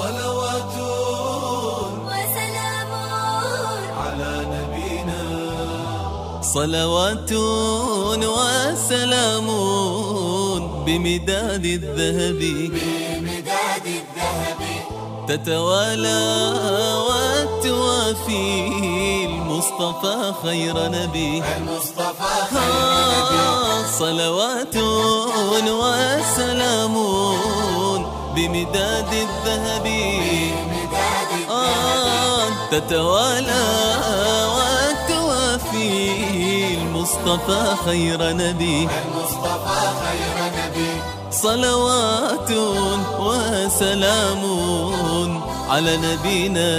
صلوات وسلام على نبينا. صلوات وسلام بمداد الذهب. بمداد الذهب. تتوالى وتوافي المصطفى خير نبي. المصطفى خير نبي. صلوات وسلام بمداد الذهب. آه تتوالى وتوافي المصطفى خير نبي. المصطفى خير نبي. صلوات وسلام على نبينا